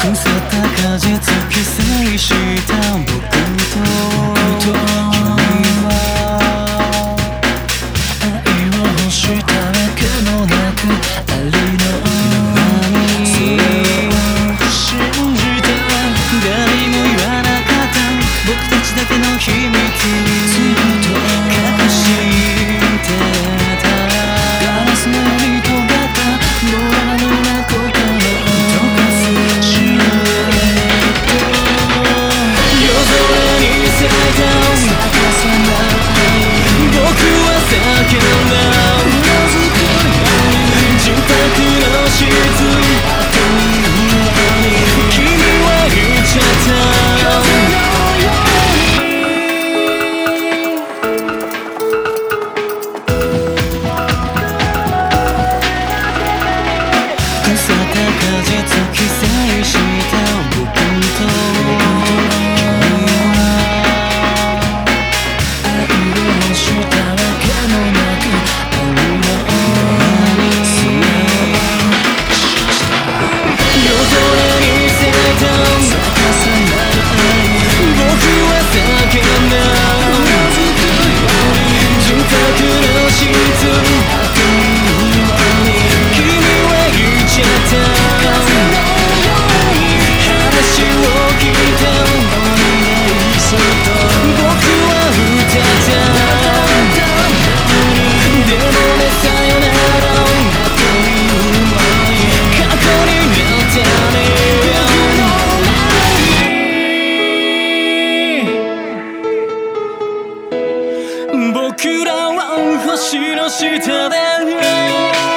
伏せた果実寄生した僕と僕と。僕らは星の下で